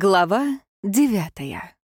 Глава девятая.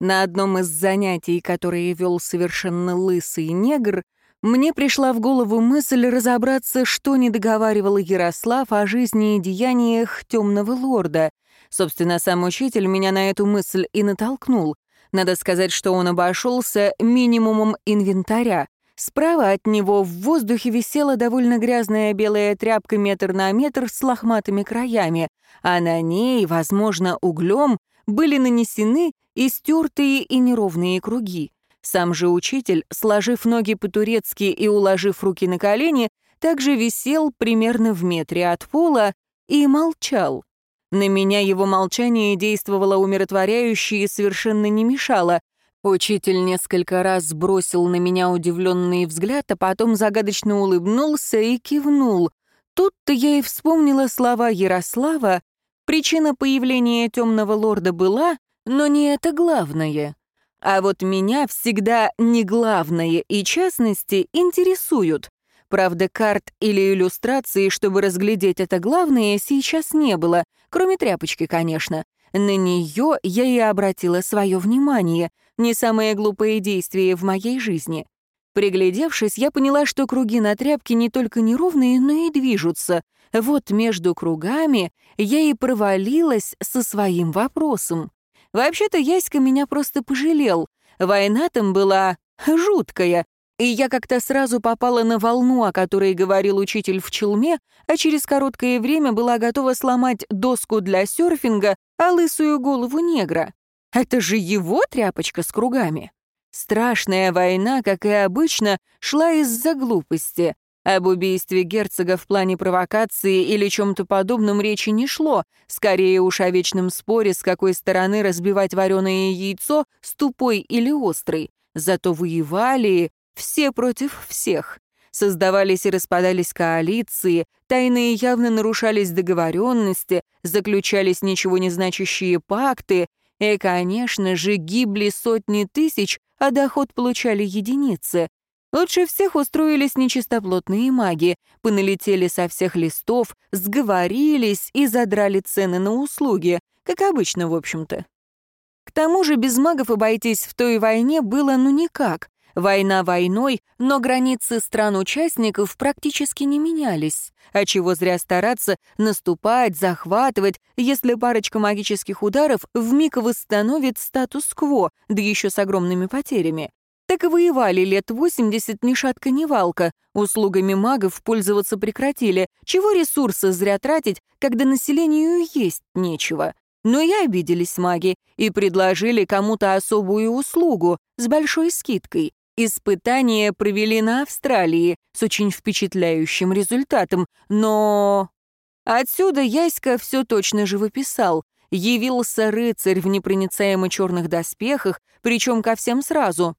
На одном из занятий, которые вел совершенно лысый негр, мне пришла в голову мысль разобраться, что не договаривал Ярослав о жизни и деяниях темного лорда. Собственно, сам учитель меня на эту мысль и натолкнул. Надо сказать, что он обошелся минимумом инвентаря. Справа от него в воздухе висела довольно грязная белая тряпка метр на метр с лохматыми краями, а на ней, возможно, углем, были нанесены истертые и неровные круги. Сам же учитель, сложив ноги по-турецки и уложив руки на колени, также висел примерно в метре от пола и молчал. На меня его молчание действовало умиротворяюще и совершенно не мешало, Учитель несколько раз бросил на меня удивленный взгляд, а потом загадочно улыбнулся и кивнул. Тут-то я и вспомнила слова Ярослава. Причина появления темного лорда была, но не это главное. А вот меня всегда не главное и частности интересуют. Правда, карт или иллюстрации, чтобы разглядеть это главное, сейчас не было, кроме тряпочки, конечно. На нее я и обратила свое внимание, не самое глупое действие в моей жизни. Приглядевшись, я поняла, что круги на тряпке не только неровные, но и движутся. Вот между кругами я и провалилась со своим вопросом. Вообще-то Яська меня просто пожалел. Война там была жуткая, и я как-то сразу попала на волну, о которой говорил учитель в Челме, а через короткое время была готова сломать доску для серфинга, а лысую голову негра. Это же его тряпочка с кругами. Страшная война, как и обычно, шла из-за глупости. Об убийстве герцога в плане провокации или чем-то подобном речи не шло, скорее уж о вечном споре, с какой стороны разбивать вареное яйцо, с тупой или острой. Зато воевали все против всех. Создавались и распадались коалиции, тайные явно нарушались договоренности, заключались ничего не значащие пакты, и, конечно же, гибли сотни тысяч, а доход получали единицы. Лучше всех устроились нечистоплотные маги, поналетели со всех листов, сговорились и задрали цены на услуги, как обычно, в общем-то. К тому же без магов обойтись в той войне было ну никак. Война войной, но границы стран-участников практически не менялись. А чего зря стараться наступать, захватывать, если парочка магических ударов вмиг восстановит статус-кво, да еще с огромными потерями. Так и воевали лет 80 ни шатка ни валка. Услугами магов пользоваться прекратили. Чего ресурсы зря тратить, когда населению есть нечего? Но и обиделись маги и предложили кому-то особую услугу с большой скидкой. Испытания провели на Австралии с очень впечатляющим результатом, но... Отсюда Яська все точно живописал. Явился рыцарь в непроницаемо черных доспехах, причем ко всем сразу.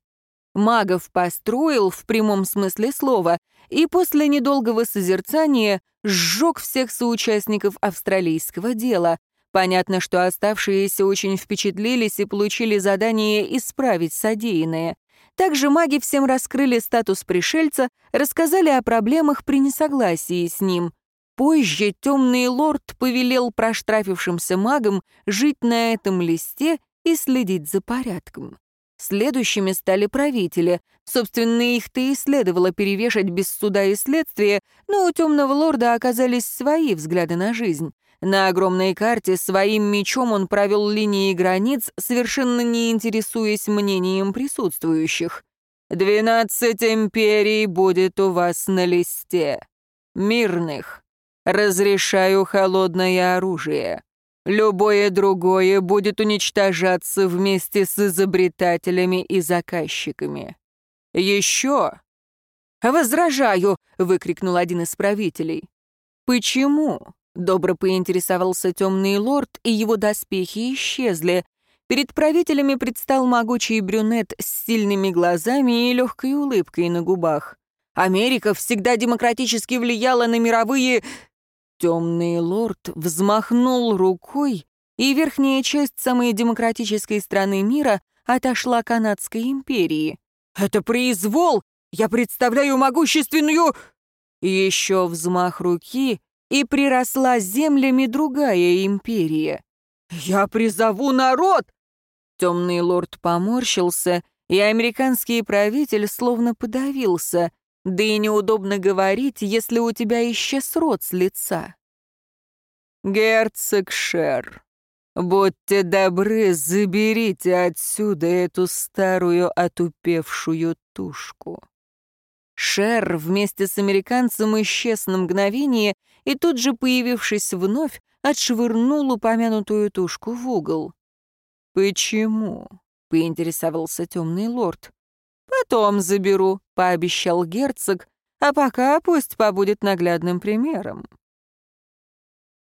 Магов построил в прямом смысле слова и после недолгого созерцания сжег всех соучастников австралийского дела. Понятно, что оставшиеся очень впечатлились и получили задание исправить содеянное. Также маги всем раскрыли статус пришельца, рассказали о проблемах при несогласии с ним. Позже темный лорд повелел проштрафившимся магам жить на этом листе и следить за порядком. Следующими стали правители. Собственно, их-то и следовало перевешать без суда и следствия, но у темного лорда оказались свои взгляды на жизнь. На огромной карте своим мечом он провел линии границ, совершенно не интересуясь мнением присутствующих. «Двенадцать империй будет у вас на листе. Мирных. Разрешаю холодное оружие. Любое другое будет уничтожаться вместе с изобретателями и заказчиками. Еще...» «Возражаю!» — выкрикнул один из правителей. «Почему?» Добро поинтересовался темный лорд, и его доспехи исчезли. Перед правителями предстал могучий брюнет с сильными глазами и легкой улыбкой на губах. Америка всегда демократически влияла на мировые... Темный лорд взмахнул рукой, и верхняя часть самой демократической страны мира отошла канадской империи. «Это произвол! Я представляю могущественную...» Еще взмах руки, и приросла землями другая империя. «Я призову народ!» Темный лорд поморщился, и американский правитель словно подавился, да и неудобно говорить, если у тебя исчез рот с лица. «Герцог Шер, будьте добры, заберите отсюда эту старую отупевшую тушку». Шер вместе с американцем исчез на мгновение и тут же, появившись вновь, отшвырнул упомянутую тушку в угол. «Почему?» — поинтересовался темный лорд. «Потом заберу», — пообещал герцог, «а пока пусть побудет наглядным примером».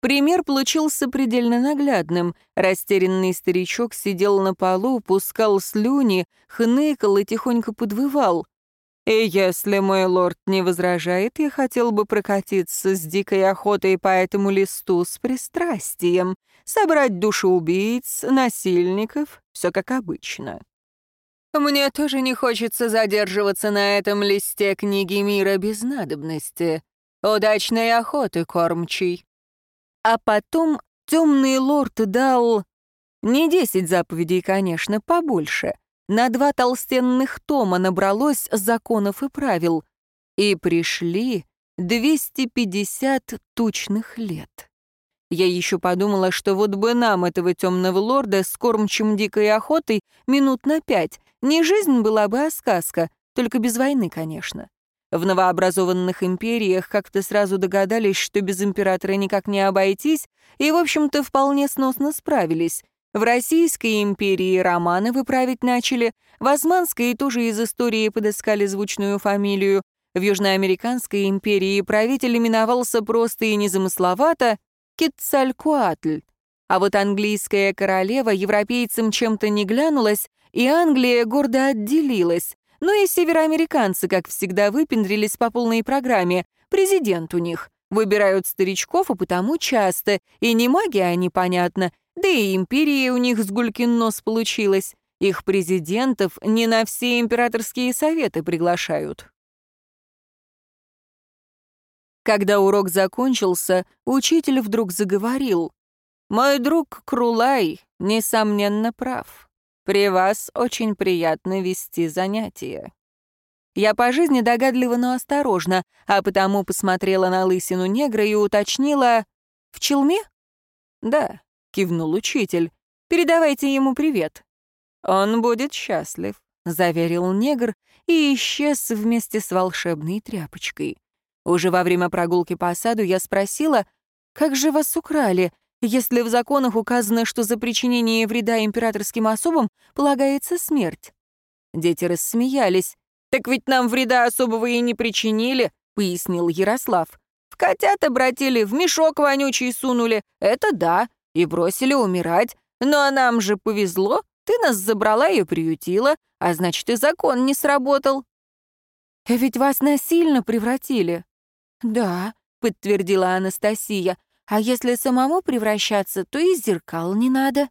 Пример получился предельно наглядным. Растерянный старичок сидел на полу, пускал слюни, хныкал и тихонько подвывал. «И если мой лорд не возражает, я хотел бы прокатиться с дикой охотой по этому листу с пристрастием, собрать души убийц, насильников, все как обычно». «Мне тоже не хочется задерживаться на этом листе книги мира без надобности. Удачной охоты, кормчий». А потом темный лорд дал... Не десять заповедей, конечно, побольше. На два толстенных тома набралось законов и правил. И пришли 250 тучных лет. Я еще подумала, что вот бы нам, этого темного лорда, с кормчим дикой охотой, минут на пять. Не жизнь была бы, а сказка, только без войны, конечно. В новообразованных империях как-то сразу догадались, что без императора никак не обойтись, и, в общем-то, вполне сносно справились. В Российской империи романы выправить начали, в Османской тоже из истории подыскали звучную фамилию, в Южноамериканской империи правитель именовался просто и незамысловато Кетцалькуатль. А вот английская королева европейцам чем-то не глянулась, и Англия гордо отделилась. Ну и североамериканцы, как всегда, выпендрились по полной программе. Президент у них. Выбирают старичков, а потому часто. И не магия они, понятно. Да и империя у них с гулькин нос получилась. Их президентов не на все императорские советы приглашают. Когда урок закончился, учитель вдруг заговорил. «Мой друг Крулай, несомненно, прав. При вас очень приятно вести занятия». Я по жизни догадлива, но осторожна, а потому посмотрела на лысину негра и уточнила «В челме?» «Да», — кивнул учитель. «Передавайте ему привет». «Он будет счастлив», — заверил негр и исчез вместе с волшебной тряпочкой. Уже во время прогулки по саду я спросила, «Как же вас украли? если в законах указано, что за причинение вреда императорским особам полагается смерть. Дети рассмеялись. «Так ведь нам вреда особого и не причинили», — пояснил Ярослав. «В котят обратили, в мешок вонючий сунули, это да, и бросили умирать. Но нам же повезло, ты нас забрала и приютила, а значит, и закон не сработал». «А ведь вас насильно превратили». «Да», — подтвердила Анастасия, а если самому превращаться, то и зеркал не надо.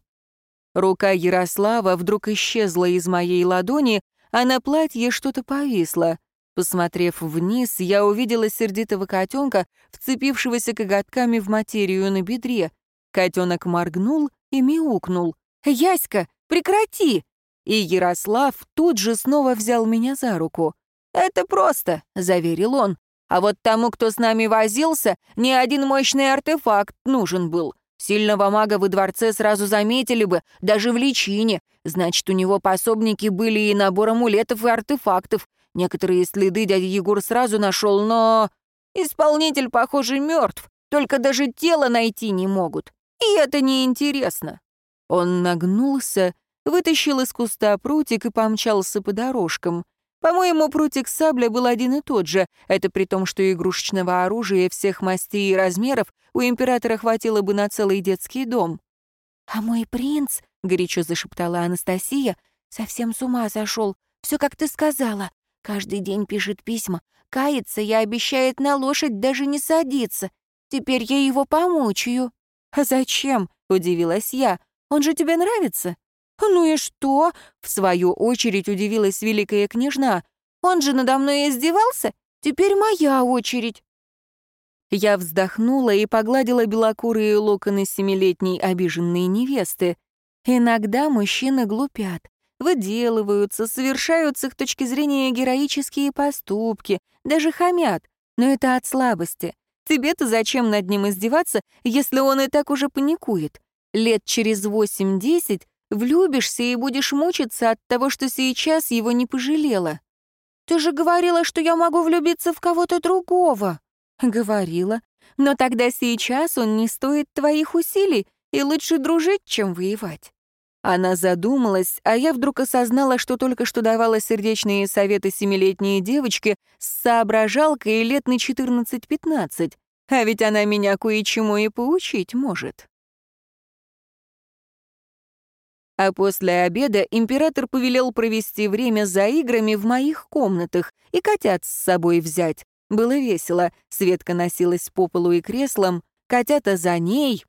Рука Ярослава вдруг исчезла из моей ладони, а на платье что-то повисло. Посмотрев вниз, я увидела сердитого котенка, вцепившегося коготками в материю на бедре. Котенок моргнул и мяукнул. «Яська, прекрати!» И Ярослав тут же снова взял меня за руку. «Это просто», — заверил он. А вот тому, кто с нами возился, ни один мощный артефакт нужен был. Сильного мага во дворце сразу заметили бы, даже в личине. Значит, у него пособники были и набор амулетов и артефактов. Некоторые следы дядя Егор сразу нашел, но... Исполнитель, похоже, мертв, только даже тело найти не могут. И это неинтересно. Он нагнулся, вытащил из куста прутик и помчался по дорожкам. По-моему, прутик сабля был один и тот же. Это при том, что игрушечного оружия всех мастей и размеров у императора хватило бы на целый детский дом. «А мой принц», — горячо зашептала Анастасия, — «совсем с ума сошел. Все, как ты сказала. Каждый день пишет письма, кается и обещает на лошадь даже не садиться. Теперь я его помучаю». «А зачем?» — удивилась я. «Он же тебе нравится?» «Ну и что?» — в свою очередь удивилась великая княжна. «Он же надо мной издевался? Теперь моя очередь». Я вздохнула и погладила белокурые локоны семилетней обиженной невесты. Иногда мужчины глупят, выделываются, совершают с их точки зрения героические поступки, даже хамят, но это от слабости. Тебе-то зачем над ним издеваться, если он и так уже паникует? Лет через восемь-десять влюбишься и будешь мучиться от того, что сейчас его не пожалела. Ты же говорила, что я могу влюбиться в кого-то другого. Говорила. Но тогда сейчас он не стоит твоих усилий, и лучше дружить, чем воевать. Она задумалась, а я вдруг осознала, что только что давала сердечные советы семилетней девочке с соображалкой лет на 14-15, а ведь она меня кое-чему и поучить может. А после обеда император повелел провести время за играми в моих комнатах и котят с собой взять. Было весело, Светка носилась по полу и креслам, котята за ней,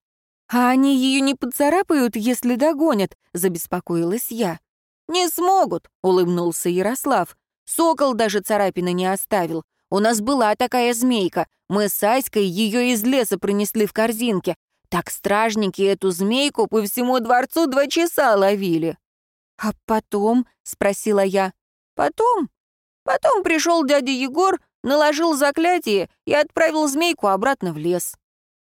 «А они ее не поцарапают, если догонят?» — забеспокоилась я. «Не смогут», — улыбнулся Ярослав. «Сокол даже царапины не оставил. У нас была такая змейка. Мы с Аськой ее из леса принесли в корзинке. Так стражники эту змейку по всему дворцу два часа ловили». «А потом?» — спросила я. «Потом? Потом пришел дядя Егор, наложил заклятие и отправил змейку обратно в лес».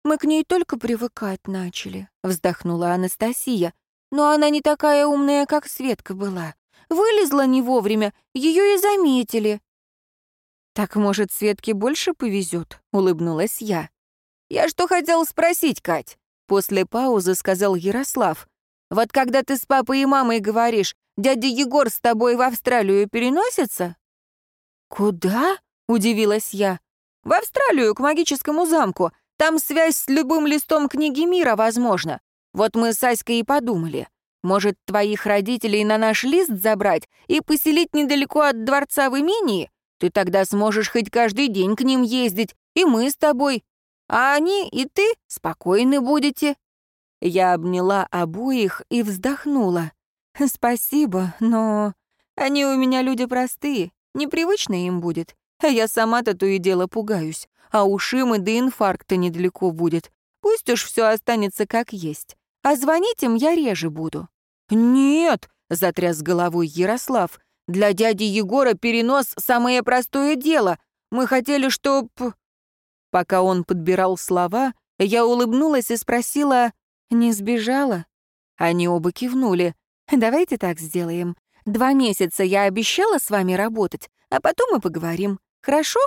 «Мы к ней только привыкать начали», — вздохнула Анастасия. «Но она не такая умная, как Светка была. Вылезла не вовремя, ее и заметили». «Так, может, Светке больше повезет?» — улыбнулась я. «Я что хотел спросить, Кать?» После паузы сказал Ярослав. «Вот когда ты с папой и мамой говоришь, дядя Егор с тобой в Австралию переносится?» «Куда?» — удивилась я. «В Австралию, к магическому замку. Там связь с любым листом книги мира возможна. Вот мы с Аськой и подумали. Может, твоих родителей на наш лист забрать и поселить недалеко от дворца в имении? Ты тогда сможешь хоть каждый день к ним ездить, и мы с тобой. А они и ты спокойны будете». Я обняла обоих и вздохнула. «Спасибо, но они у меня люди простые, непривычно им будет. А я сама-то то и дело пугаюсь а у Шимы до инфаркта недалеко будет. Пусть уж все останется как есть. А звонить им я реже буду». «Нет», — затряс головой Ярослав, «для дяди Егора перенос — самое простое дело. Мы хотели, чтоб...» Пока он подбирал слова, я улыбнулась и спросила, «Не сбежала?» Они оба кивнули. «Давайте так сделаем. Два месяца я обещала с вами работать, а потом мы поговорим. Хорошо?»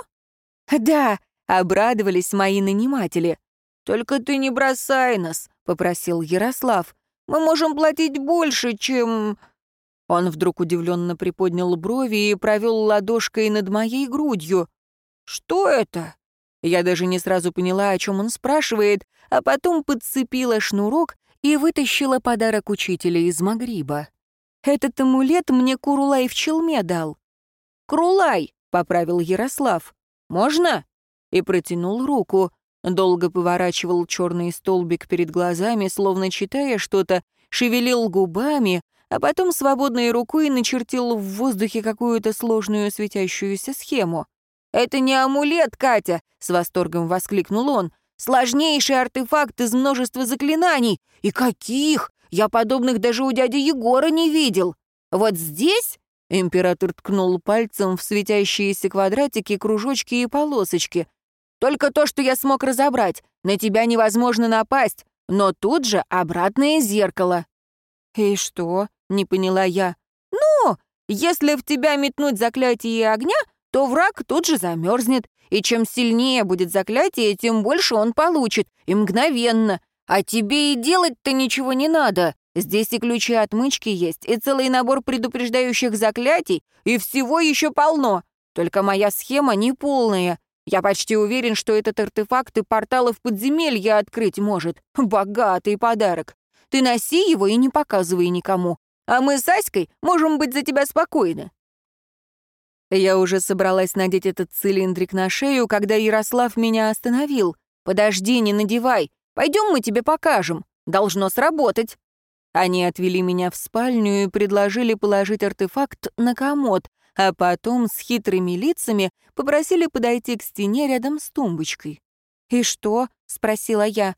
«Да», Обрадовались мои наниматели. «Только ты не бросай нас», — попросил Ярослав. «Мы можем платить больше, чем...» Он вдруг удивленно приподнял брови и провел ладошкой над моей грудью. «Что это?» Я даже не сразу поняла, о чем он спрашивает, а потом подцепила шнурок и вытащила подарок учителя из Магриба. «Этот амулет мне Курулай в челме дал». «Крулай», — поправил Ярослав. «Можно?» и протянул руку. Долго поворачивал черный столбик перед глазами, словно читая что-то, шевелил губами, а потом свободной рукой начертил в воздухе какую-то сложную светящуюся схему. «Это не амулет, Катя!» — с восторгом воскликнул он. «Сложнейший артефакт из множества заклинаний! И каких! Я подобных даже у дяди Егора не видел! Вот здесь...» — император ткнул пальцем в светящиеся квадратики, кружочки и полосочки. Только то, что я смог разобрать. На тебя невозможно напасть, но тут же обратное зеркало». «И что?» — не поняла я. «Ну, если в тебя метнуть заклятие огня, то враг тут же замерзнет, и чем сильнее будет заклятие, тем больше он получит, и мгновенно. А тебе и делать-то ничего не надо. Здесь и ключи отмычки есть, и целый набор предупреждающих заклятий, и всего еще полно. Только моя схема не полная. Я почти уверен, что этот артефакт и порталы в подземелье открыть может. Богатый подарок. Ты носи его и не показывай никому. А мы с Аськой можем быть за тебя спокойны». Я уже собралась надеть этот цилиндрик на шею, когда Ярослав меня остановил. «Подожди, не надевай. Пойдем мы тебе покажем. Должно сработать». Они отвели меня в спальню и предложили положить артефакт на комод, а потом с хитрыми лицами попросили подойти к стене рядом с тумбочкой. «И что?» — спросила я.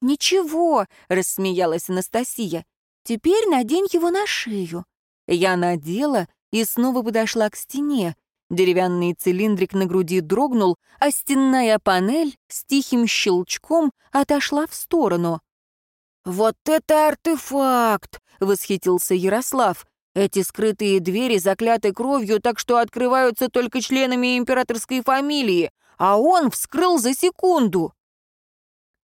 «Ничего», — рассмеялась Анастасия. «Теперь надень его на шею». Я надела и снова подошла к стене. Деревянный цилиндрик на груди дрогнул, а стенная панель с тихим щелчком отошла в сторону. «Вот это артефакт!» — восхитился Ярослав. «Эти скрытые двери закляты кровью, так что открываются только членами императорской фамилии, а он вскрыл за секунду!»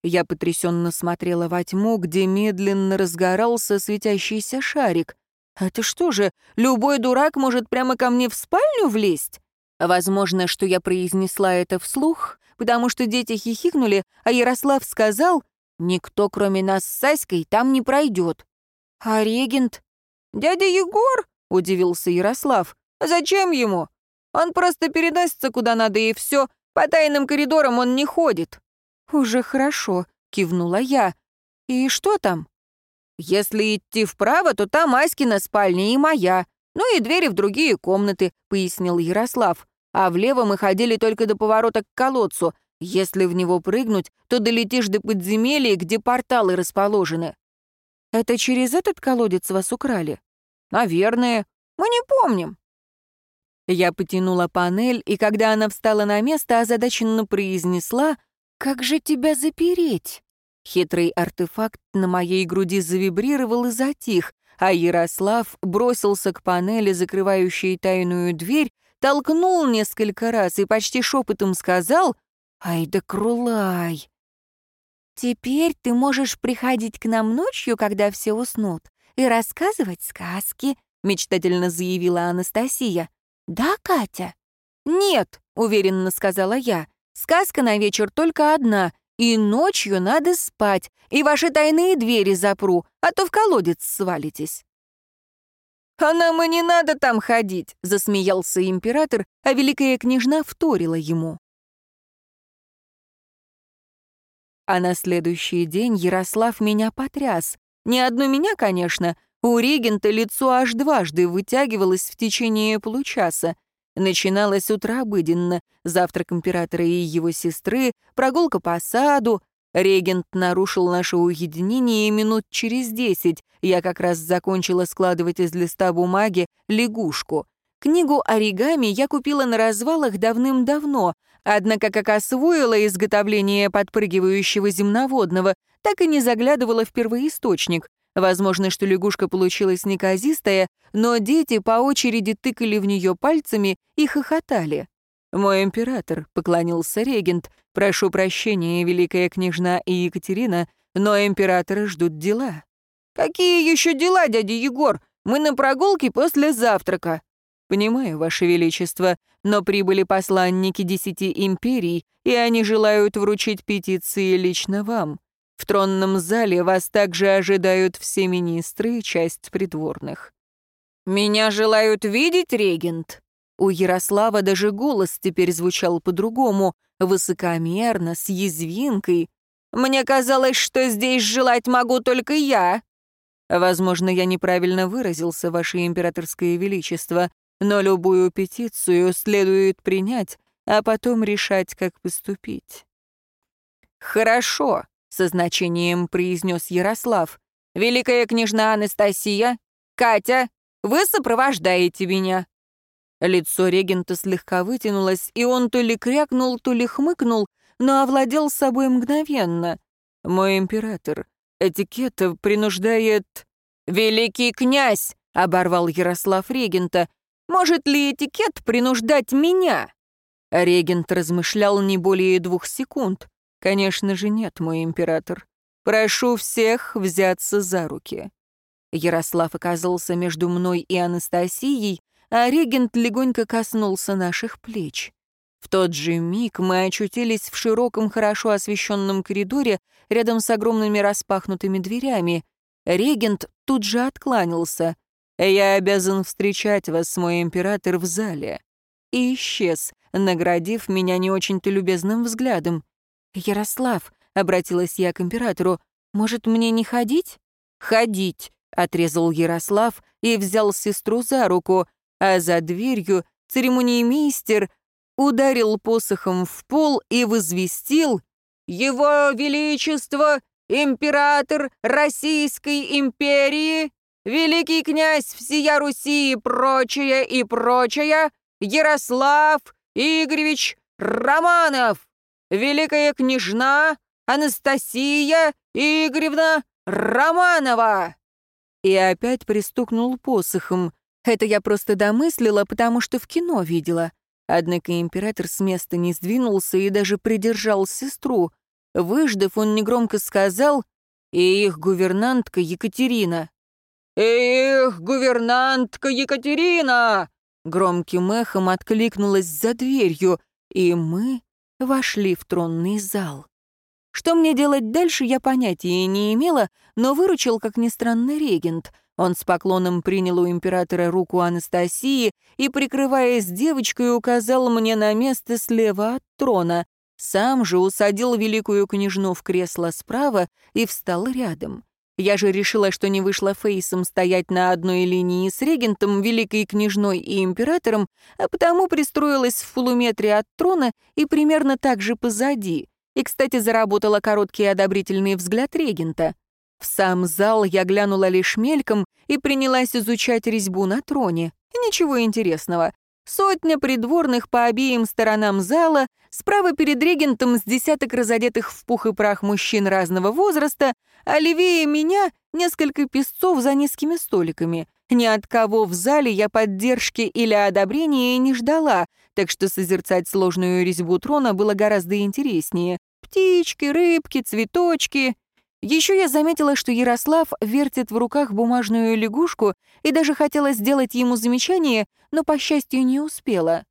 Я потрясенно смотрела во тьму, где медленно разгорался светящийся шарик. Это что же, любой дурак может прямо ко мне в спальню влезть? Возможно, что я произнесла это вслух, потому что дети хихикнули, а Ярослав сказал, «Никто, кроме нас с Саськой, там не пройдет». «А регент?» «Дядя Егор?» — удивился Ярослав. «Зачем ему? Он просто переносится куда надо и все. По тайным коридорам он не ходит». «Уже хорошо», — кивнула я. «И что там?» «Если идти вправо, то там Аськина спальня и моя, ну и двери в другие комнаты», — пояснил Ярослав. «А влево мы ходили только до поворота к колодцу. Если в него прыгнуть, то долетишь до подземелья, где порталы расположены». «Это через этот колодец вас украли?» «Наверное. Мы не помним». Я потянула панель, и когда она встала на место, озадаченно произнесла «Как же тебя запереть?» Хитрый артефакт на моей груди завибрировал и затих, а Ярослав бросился к панели, закрывающей тайную дверь, толкнул несколько раз и почти шепотом сказал «Ай да крулай!» «Теперь ты можешь приходить к нам ночью, когда все уснут, и рассказывать сказки», — мечтательно заявила Анастасия. «Да, Катя?» «Нет», — уверенно сказала я, Сказка на вечер только одна, и ночью надо спать, и ваши тайные двери запру, а то в колодец свалитесь». «А нам и не надо там ходить», — засмеялся император, а великая княжна вторила ему. А на следующий день Ярослав меня потряс. Не одну меня, конечно. У регента лицо аж дважды вытягивалось в течение получаса. Начиналось утро обыденно, завтрак императора и его сестры, прогулка по саду. Регент нарушил наше уединение минут через десять. Я как раз закончила складывать из листа бумаги лягушку. Книгу оригами я купила на развалах давным-давно, однако как освоила изготовление подпрыгивающего земноводного, так и не заглядывала в первоисточник. Возможно, что лягушка получилась неказистая, но дети по очереди тыкали в нее пальцами и хохотали. «Мой император», — поклонился регент, — «прошу прощения, великая княжна и Екатерина, но императора ждут дела». «Какие еще дела, дядя Егор? Мы на прогулке после завтрака». «Понимаю, Ваше Величество, но прибыли посланники десяти империй, и они желают вручить петиции лично вам. В тронном зале вас также ожидают все министры и часть придворных». «Меня желают видеть, регент?» У Ярослава даже голос теперь звучал по-другому, высокомерно, с язвинкой. «Мне казалось, что здесь желать могу только я». «Возможно, я неправильно выразился, Ваше Императорское Величество, но любую петицию следует принять, а потом решать, как поступить». «Хорошо», со значением произнес Ярослав. «Великая княжна Анастасия, Катя, вы сопровождаете меня». Лицо регента слегка вытянулось, и он то ли крякнул, то ли хмыкнул, но овладел собой мгновенно. «Мой император, этикет принуждает...» «Великий князь!» — оборвал Ярослав регента. «Может ли этикет принуждать меня?» Регент размышлял не более двух секунд. «Конечно же нет, мой император. Прошу всех взяться за руки». Ярослав оказался между мной и Анастасией, а регент легонько коснулся наших плеч. В тот же миг мы очутились в широком, хорошо освещенном коридоре рядом с огромными распахнутыми дверями. Регент тут же откланялся. «Я обязан встречать вас, мой император, в зале». И исчез, наградив меня не очень-то любезным взглядом. «Ярослав», — обратилась я к императору, — «может, мне не ходить?» «Ходить», — отрезал Ярослав и взял сестру за руку, а за дверью церемониймейстер ударил посохом в пол и возвестил Его Величество, император Российской империи, великий князь всея Руси и прочее, и прочее, Ярослав Игоревич Романов, великая княжна Анастасия Игоревна Романова!» И опять пристукнул посохом. Это я просто домыслила, потому что в кино видела. Однако император с места не сдвинулся и даже придержал сестру. Выждав, он негромко сказал «И их гувернантка Екатерина». «Эх, гувернантка Екатерина!» Громким эхом откликнулась за дверью, и мы вошли в тронный зал. Что мне делать дальше, я понятия не имела, но выручил, как ни странно, регент. Он с поклоном принял у императора руку Анастасии и, прикрываясь девочкой, указал мне на место слева от трона. Сам же усадил великую княжну в кресло справа и встал рядом. Я же решила, что не вышла Фейсом стоять на одной линии с регентом, великой княжной и императором, а потому пристроилась в полуметре от трона и примерно так же позади. И, кстати, заработала короткий одобрительный взгляд регента. В сам зал я глянула лишь мельком и принялась изучать резьбу на троне. Ничего интересного. Сотня придворных по обеим сторонам зала, справа перед регентом с десяток разодетых в пух и прах мужчин разного возраста, а левее меня несколько песцов за низкими столиками. Ни от кого в зале я поддержки или одобрения не ждала, так что созерцать сложную резьбу трона было гораздо интереснее. Птички, рыбки, цветочки. Еще я заметила, что Ярослав вертит в руках бумажную лягушку и даже хотела сделать ему замечание, но, по счастью, не успела.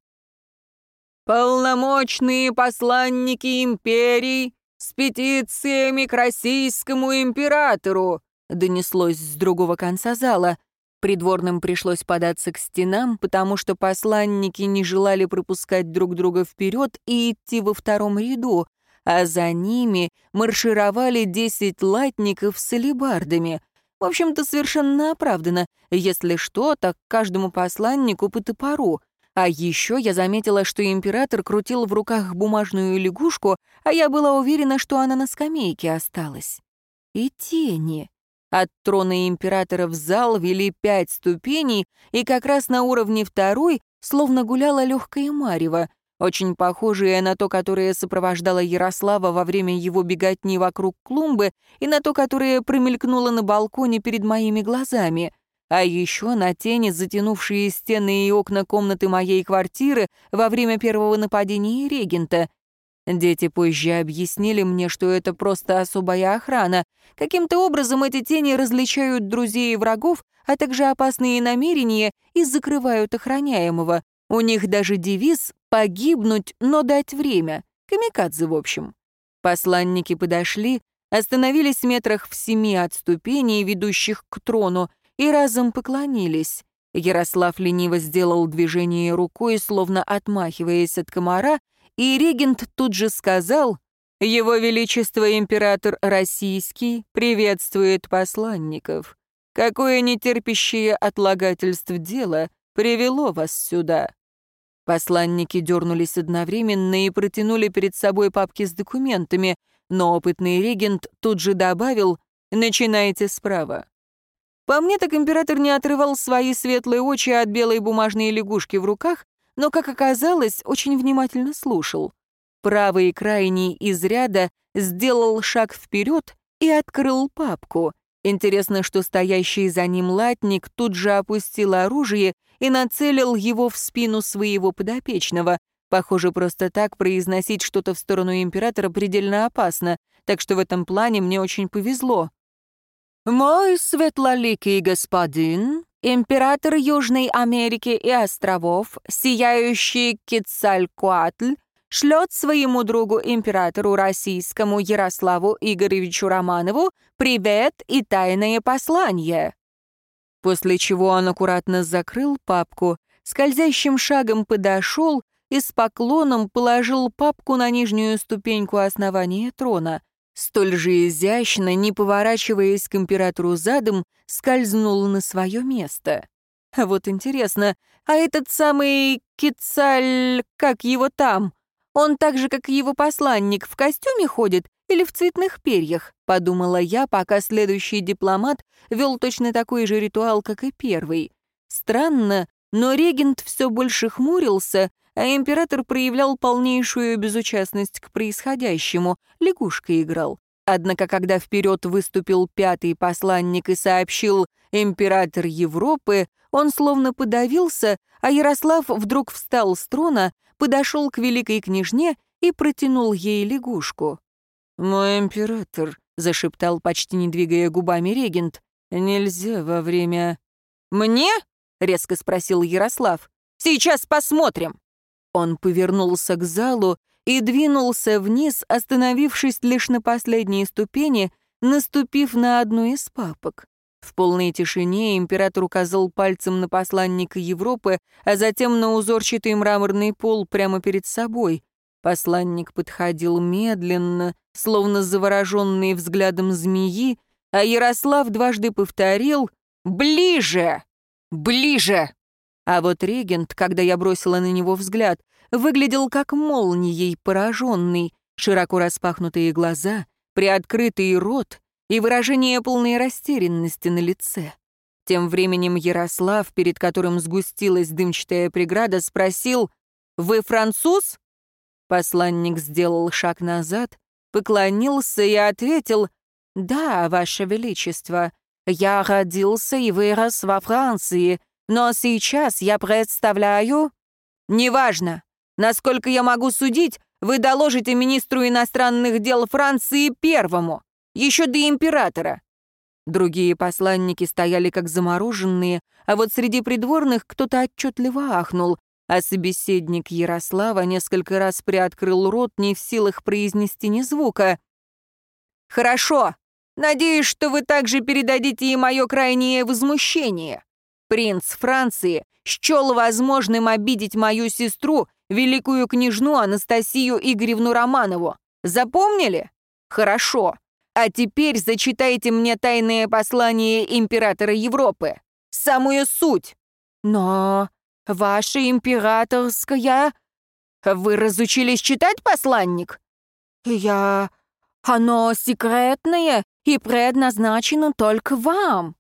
«Полномочные посланники империй с петициями к российскому императору», донеслось с другого конца зала. Придворным пришлось податься к стенам, потому что посланники не желали пропускать друг друга вперед и идти во втором ряду, а за ними маршировали десять латников с алебардами. В общем-то, совершенно оправдано. Если что, так каждому посланнику по топору. А еще я заметила, что император крутил в руках бумажную лягушку, а я была уверена, что она на скамейке осталась. И тени. От трона императора в зал вели пять ступеней, и как раз на уровне второй словно гуляла легкая марево очень похожее на то, которое сопровождало Ярослава во время его беготни вокруг клумбы, и на то, которое промелькнуло на балконе перед моими глазами, а еще на тени, затянувшие стены и окна комнаты моей квартиры во время первого нападения регента. Дети позже объяснили мне, что это просто особая охрана. Каким-то образом эти тени различают друзей и врагов, а также опасные намерения и закрывают охраняемого. У них даже девиз «погибнуть, но дать время». Камикадзе, в общем. Посланники подошли, остановились в метрах в семи от ступеней, ведущих к трону, и разом поклонились. Ярослав лениво сделал движение рукой, словно отмахиваясь от комара, и регент тут же сказал «Его Величество император Российский приветствует посланников. Какое нетерпящее отлагательство дело привело вас сюда?» Посланники дернулись одновременно и протянули перед собой папки с документами, но опытный регент тут же добавил «Начинайте справа». По мне так император не отрывал свои светлые очи от белой бумажной лягушки в руках, но, как оказалось, очень внимательно слушал. Правый крайний из ряда сделал шаг вперед и открыл папку. Интересно, что стоящий за ним латник тут же опустил оружие и нацелил его в спину своего подопечного. Похоже, просто так произносить что-то в сторону императора предельно опасно, так что в этом плане мне очень повезло. «Мой светлоликий господин, император Южной Америки и островов, сияющий Кицалькуатль, шлет своему другу императору российскому Ярославу Игоревичу Романову привет и тайное послание после чего он аккуратно закрыл папку, скользящим шагом подошел и с поклоном положил папку на нижнюю ступеньку основания трона. Столь же изящно, не поворачиваясь к императору задом, скользнул на свое место. Вот интересно, а этот самый Кицаль, как его там, Он так же, как и его посланник, в костюме ходит или в цветных перьях, подумала я, пока следующий дипломат вел точно такой же ритуал, как и первый. Странно, но регент все больше хмурился, а император проявлял полнейшую безучастность к происходящему, лягушка играл. Однако, когда вперед выступил пятый посланник и сообщил «император Европы», он словно подавился, а Ярослав вдруг встал с трона, подошел к великой княжне и протянул ей лягушку. «Мой император», — зашептал, почти не двигая губами регент, — «нельзя во время...» «Мне?» — резко спросил Ярослав. «Сейчас посмотрим». Он повернулся к залу и двинулся вниз, остановившись лишь на последней ступени, наступив на одну из папок. В полной тишине император указал пальцем на посланника Европы, а затем на узорчатый мраморный пол прямо перед собой. Посланник подходил медленно, словно завороженный взглядом змеи, а Ярослав дважды повторил «Ближе! Ближе!» А вот регент, когда я бросила на него взгляд, выглядел как молнией пораженный, широко распахнутые глаза, приоткрытый рот и выражение полной растерянности на лице. Тем временем Ярослав, перед которым сгустилась дымчатая преграда, спросил «Вы француз?» Посланник сделал шаг назад, поклонился и ответил «Да, Ваше Величество, я родился и вырос во Франции, но сейчас я представляю...» «Неважно. Насколько я могу судить, вы доложите министру иностранных дел Франции первому, еще до императора». Другие посланники стояли как замороженные, а вот среди придворных кто-то отчетливо ахнул, а собеседник Ярослава несколько раз приоткрыл рот, не в силах произнести ни звука. «Хорошо. Надеюсь, что вы также передадите и мое крайнее возмущение. Принц Франции счел возможным обидеть мою сестру, великую княжну Анастасию Игоревну Романову. Запомнили? Хорошо. А теперь зачитайте мне тайное послание императора Европы. Самую суть. Но, ваше императорская... Вы разучились читать посланник? Я... Оно секретное и предназначено только вам.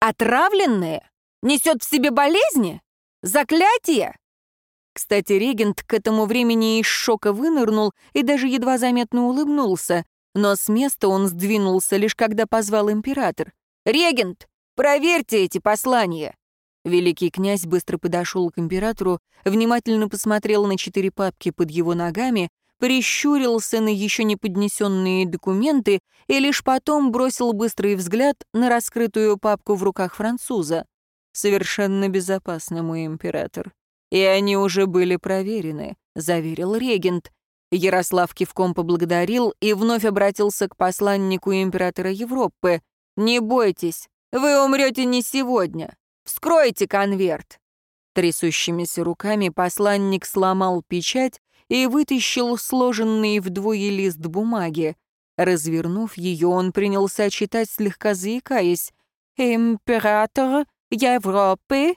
Отравленное? Несет в себе болезни? Заклятие? Кстати, регент к этому времени из шока вынырнул и даже едва заметно улыбнулся, но с места он сдвинулся лишь когда позвал император. «Регент, проверьте эти послания!» Великий князь быстро подошел к императору, внимательно посмотрел на четыре папки под его ногами, прищурился на еще не поднесенные документы и лишь потом бросил быстрый взгляд на раскрытую папку в руках француза. «Совершенно безопасно, мой император. И они уже были проверены», — заверил регент. Ярослав кивком поблагодарил и вновь обратился к посланнику императора Европы. «Не бойтесь, вы умрете не сегодня. Вскройте конверт». Трясущимися руками посланник сломал печать и вытащил сложенный вдвое лист бумаги. Развернув ее, он принялся читать, слегка заикаясь. «Император Европы?»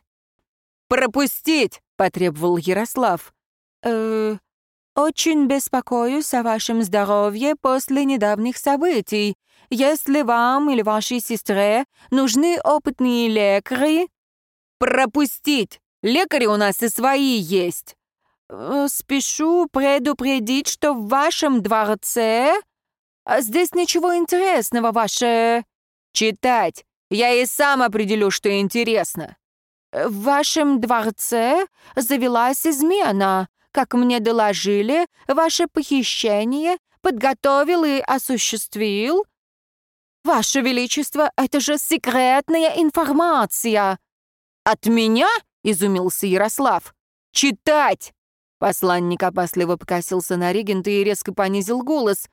«Пропустить!» — потребовал Ярослав. «Э, «Очень беспокоюсь о вашем здоровье после недавних событий. Если вам или вашей сестре нужны опытные лекари...» «Пропустить! Лекари у нас и свои есть!» Э, «Спешу предупредить, что в вашем дворце...» а «Здесь ничего интересного, ваше...» «Читать! Я и сам определю, что интересно!» «В вашем дворце завелась измена. Как мне доложили, ваше похищение подготовил и осуществил...» «Ваше Величество, это же секретная информация!» «От меня?» — изумился Ярослав. «Читать!» Посланник опасливо покосился на регента и резко понизил голос.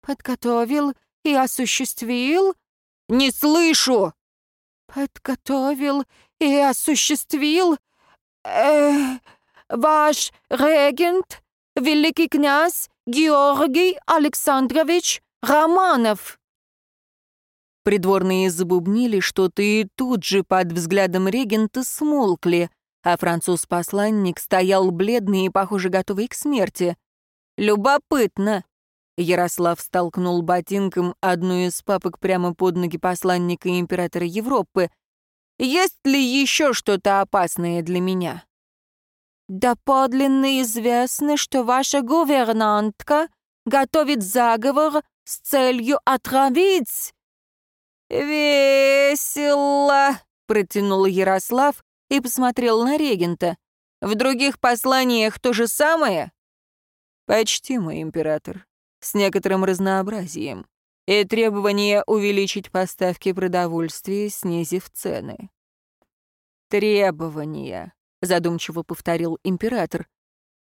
«Подготовил и осуществил?» «Не слышу!» «Подготовил и осуществил э, ваш регент, великий князь Георгий Александрович Романов». Придворные забубнили что-то и тут же под взглядом регента смолкли а француз-посланник стоял бледный и, похоже, готовый к смерти. Любопытно. Ярослав столкнул ботинком одну из папок прямо под ноги посланника императора Европы. «Есть ли еще что-то опасное для меня?» «Да подлинно известно, что ваша гувернантка готовит заговор с целью отравить». «Весело», — протянул Ярослав и посмотрел на регента. «В других посланиях то же самое?» «Почти, мой император с некоторым разнообразием, и требование увеличить поставки продовольствия, снизив цены. «Требования», — задумчиво повторил император.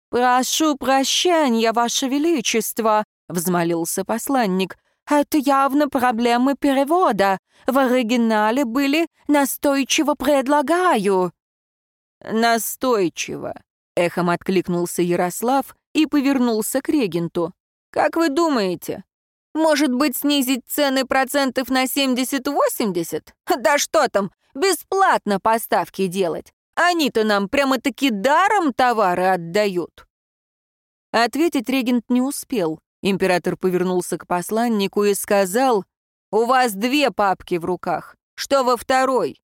«Прошу прощения, Ваше Величество», — взмолился посланник. «Это явно проблемы перевода. В оригинале были «настойчиво предлагаю». «Настойчиво», — эхом откликнулся Ярослав и повернулся к регенту. Как вы думаете, может быть, снизить цены процентов на 70-80? Да что там, бесплатно поставки делать. Они-то нам прямо-таки даром товары отдают. Ответить регент не успел. Император повернулся к посланнику и сказал, «У вас две папки в руках. Что во второй?»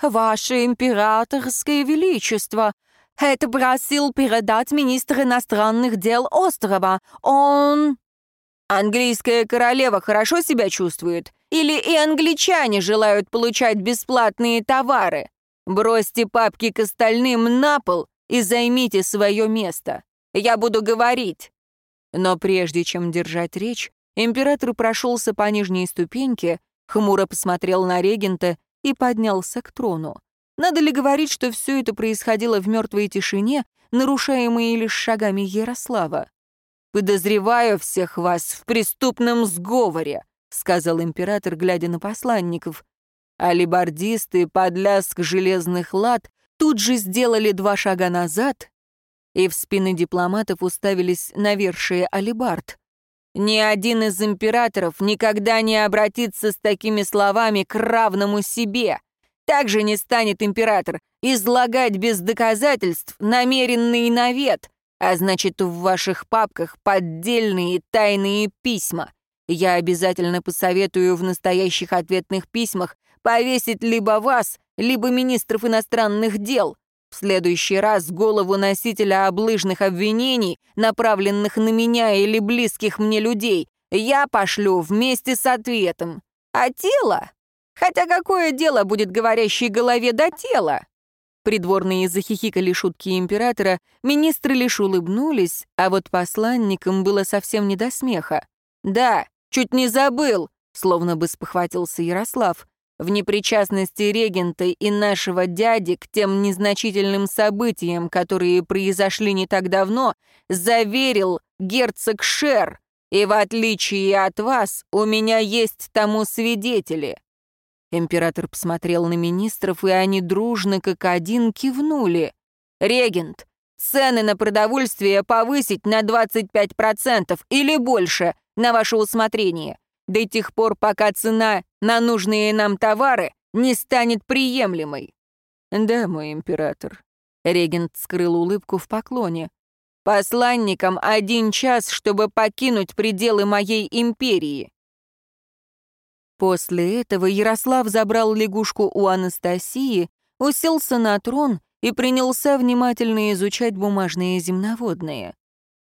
«Ваше императорское величество, это просил передать министр иностранных дел острова. Он...» «Английская королева хорошо себя чувствует? Или и англичане желают получать бесплатные товары? Бросьте папки к остальным на пол и займите свое место. Я буду говорить». Но прежде чем держать речь, император прошелся по нижней ступеньке, хмуро посмотрел на регента и поднялся к трону. Надо ли говорить, что все это происходило в мертвой тишине, нарушаемой лишь шагами Ярослава? «Подозреваю всех вас в преступном сговоре», — сказал император, глядя на посланников. Алибардисты под лязг железных лад тут же сделали два шага назад, и в спины дипломатов уставились навершие алибард. Ни один из императоров никогда не обратится с такими словами к равному себе. Также не станет император излагать без доказательств намеренный навет, а значит, в ваших папках поддельные тайные письма. Я обязательно посоветую в настоящих ответных письмах повесить либо вас, либо министров иностранных дел. В следующий раз голову носителя облыжных обвинений, направленных на меня или близких мне людей, я пошлю вместе с ответом. А тело Хотя какое дело будет говорящей голове до тела? Придворные захихикали шутки императора, министры лишь улыбнулись, а вот посланникам было совсем не до смеха. «Да, чуть не забыл», — словно бы спохватился Ярослав. «В непричастности регента и нашего дяди к тем незначительным событиям, которые произошли не так давно, заверил герцог Шер, и в отличие от вас, у меня есть тому свидетели. Император посмотрел на министров, и они дружно, как один, кивнули. «Регент, цены на продовольствие повысить на 25% или больше, на ваше усмотрение, до тех пор, пока цена на нужные нам товары не станет приемлемой». «Да, мой император». Регент скрыл улыбку в поклоне. «Посланникам один час, чтобы покинуть пределы моей империи. После этого Ярослав забрал лягушку у Анастасии, уселся на трон и принялся внимательно изучать бумажные земноводные.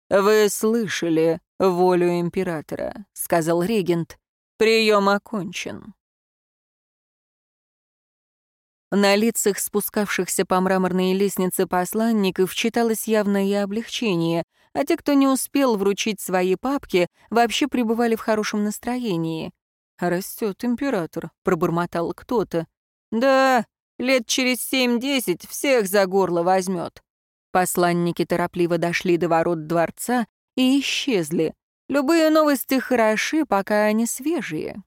«Вы слышали волю императора», — сказал регент. «Прием окончен». На лицах спускавшихся по мраморной лестнице посланников читалось явное облегчение, а те, кто не успел вручить свои папки, вообще пребывали в хорошем настроении. «Растет император», — пробормотал кто-то. «Да, лет через семь-десять всех за горло возьмет». Посланники торопливо дошли до ворот дворца и исчезли. Любые новости хороши, пока они свежие.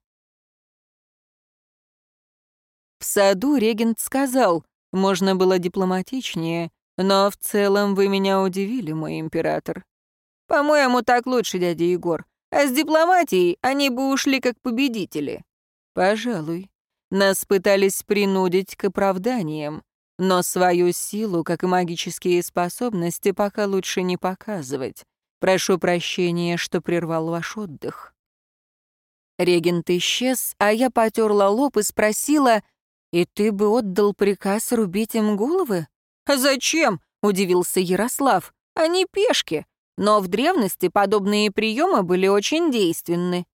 В саду регент сказал, можно было дипломатичнее, но в целом вы меня удивили, мой император. По-моему, так лучше, дядя Егор. А с дипломатией они бы ушли как победители. Пожалуй. Нас пытались принудить к оправданиям, но свою силу, как и магические способности, пока лучше не показывать. Прошу прощения, что прервал ваш отдых». Регент исчез, а я потерла лоб и спросила, «И ты бы отдал приказ рубить им головы?» «Зачем?» — удивился Ярослав. «Они пешки. Но в древности подобные приемы были очень действенны».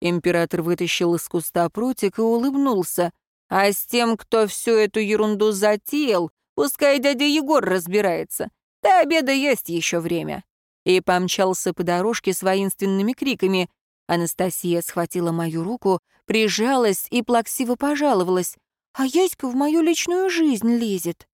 Император вытащил из куста прутик и улыбнулся. «А с тем, кто всю эту ерунду затеял, пускай дядя Егор разбирается. До обеда есть еще время». И помчался по дорожке с воинственными криками. Анастасия схватила мою руку, прижалась и плаксиво пожаловалась. «А Яська в мою личную жизнь лезет».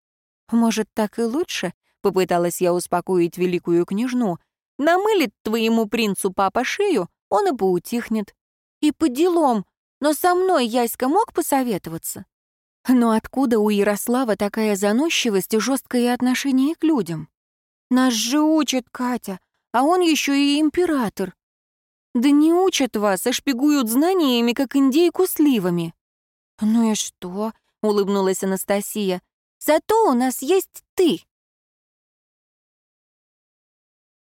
«Может, так и лучше?» — попыталась я успокоить великую княжну. «Намылит твоему принцу папа шею, он и поутихнет». «И по делам, но со мной Яська мог посоветоваться?» «Но откуда у Ярослава такая заносчивость и жесткое отношение к людям?» «Нас же учат, Катя, а он еще и император». «Да не учат вас, а шпигуют знаниями, как индейку сливами». «Ну и что?» — улыбнулась Анастасия. «Зато у нас есть ты».